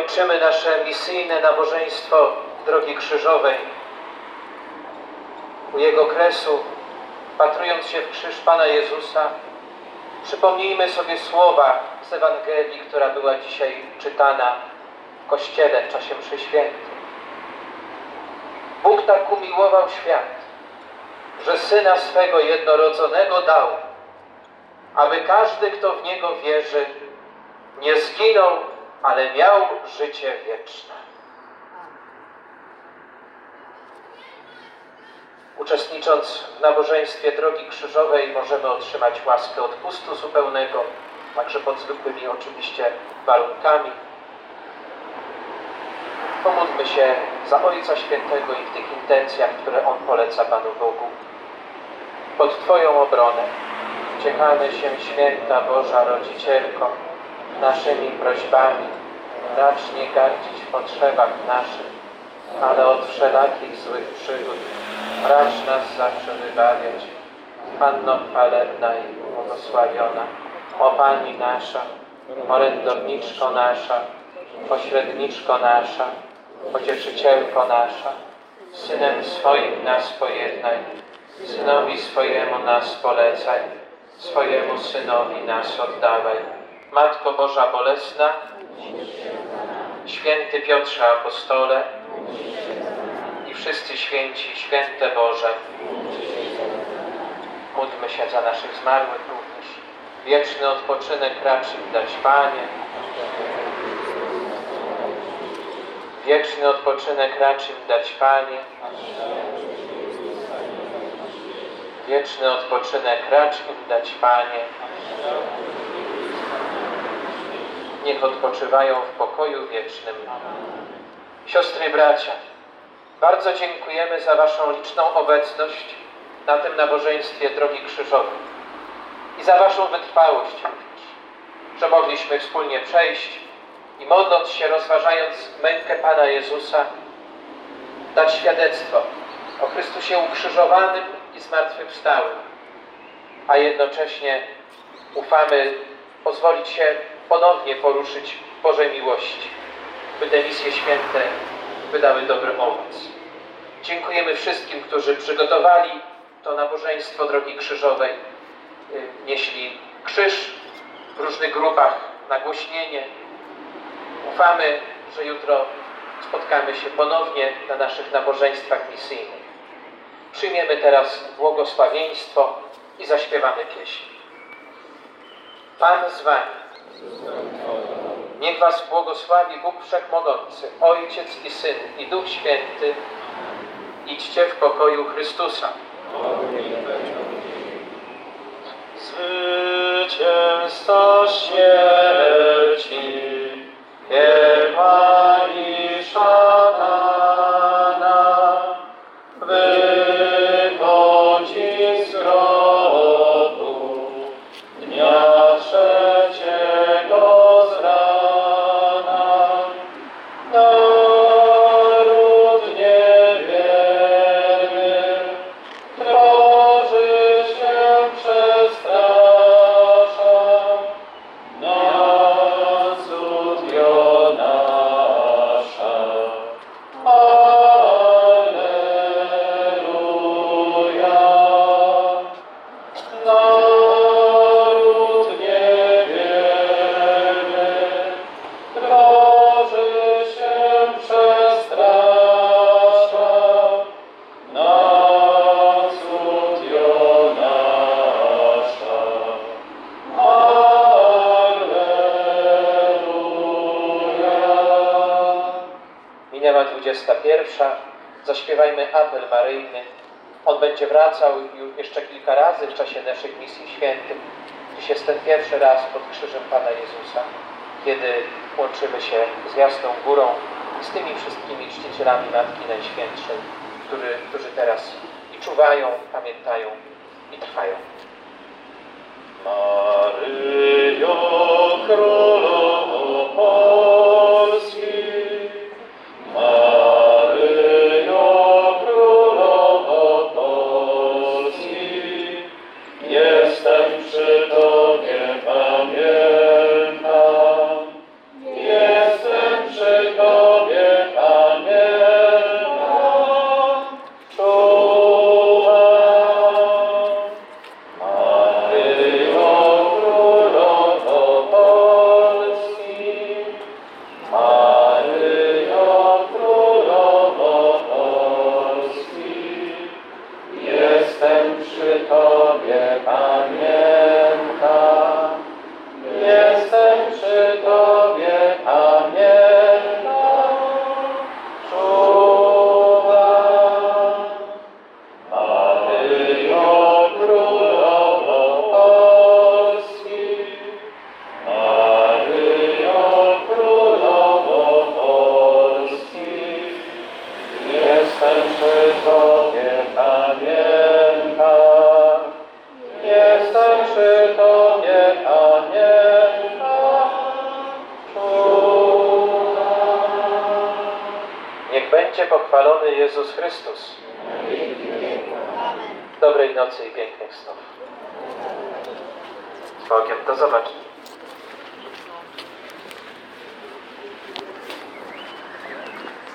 kończymy nasze misyjne nabożeństwo Drogi Krzyżowej. U jego kresu, patrując się w krzyż Pana Jezusa, przypomnijmy sobie słowa z Ewangelii, która była dzisiaj czytana w Kościele w czasie mszy świętej. Bóg tak umiłował świat, że Syna swego jednorodzonego dał, aby każdy, kto w Niego wierzy, nie zginął, ale miał życie wieczne. Uczestnicząc w nabożeństwie Drogi Krzyżowej możemy otrzymać łaskę odpustu zupełnego, także pod zwykłymi oczywiście warunkami. Pomódlmy się za Ojca Świętego i w tych intencjach, które On poleca Panu Bogu. Pod Twoją obronę uciekamy się, Święta Boża Rodzicielko, naszymi prośbami. Racz nie gardzić w potrzebach naszych, ale od wszelakich złych przygód racz nas zawsze wybawiać. Panno chwalebna i błogosławiona, o Pani nasza, orędowniczko nasza, pośredniczko nasza, pocieszycielko nasza, Synem swoim nas pojednaj, Synowi swojemu nas polecaj, swojemu Synowi nas oddawaj. Matko Boża Bolesna, Święty Piotrze Apostole i wszyscy święci, święte Boże, módlmy się za naszych zmarłych również. Wieczny odpoczynek racz im dać Panie. Wieczny odpoczynek racz im dać Panie. Wieczny odpoczynek racz im dać Panie. Niech odpoczywają w pokoju wiecznym. Siostry bracia, bardzo dziękujemy za Waszą liczną obecność na tym nabożeństwie Drogi Krzyżowej i za Waszą wytrwałość również, że mogliśmy wspólnie przejść i modląc się, rozważając mękę Pana Jezusa, dać świadectwo o Chrystusie ukrzyżowanym i zmartwychwstałym, a jednocześnie ufamy pozwolić się ponownie poruszyć w Bożej miłości, by te misje święte wydały dobry owoc. Dziękujemy wszystkim, którzy przygotowali to nabożeństwo Drogi Krzyżowej, y, nieśli krzyż w różnych grupach, nagłośnienie. Ufamy, że jutro spotkamy się ponownie na naszych nabożeństwach misyjnych. Przyjmiemy teraz błogosławieństwo i zaśpiewamy pieśń. Pan z Wami. Niech Was błogosławi Bóg Wszechmogący, Ojciec i Syn i Duch Święty. Idźcie w pokoju Chrystusa. Zwycięzca śmierci, piecha 21. Zaśpiewajmy apel maryjny. On będzie wracał już jeszcze kilka razy w czasie naszych misji świętych. Dziś jest ten pierwszy raz pod krzyżem Pana Jezusa, kiedy łączymy się z Jasną Górą i z tymi wszystkimi czcicielami Matki Najświętszej, którzy, którzy teraz i czuwają, pamiętają i trwają. Maryjo będzie pochwalony Jezus Chrystus. Dobrej nocy i pięknych snów. Z Bogiem, do zobaczenia.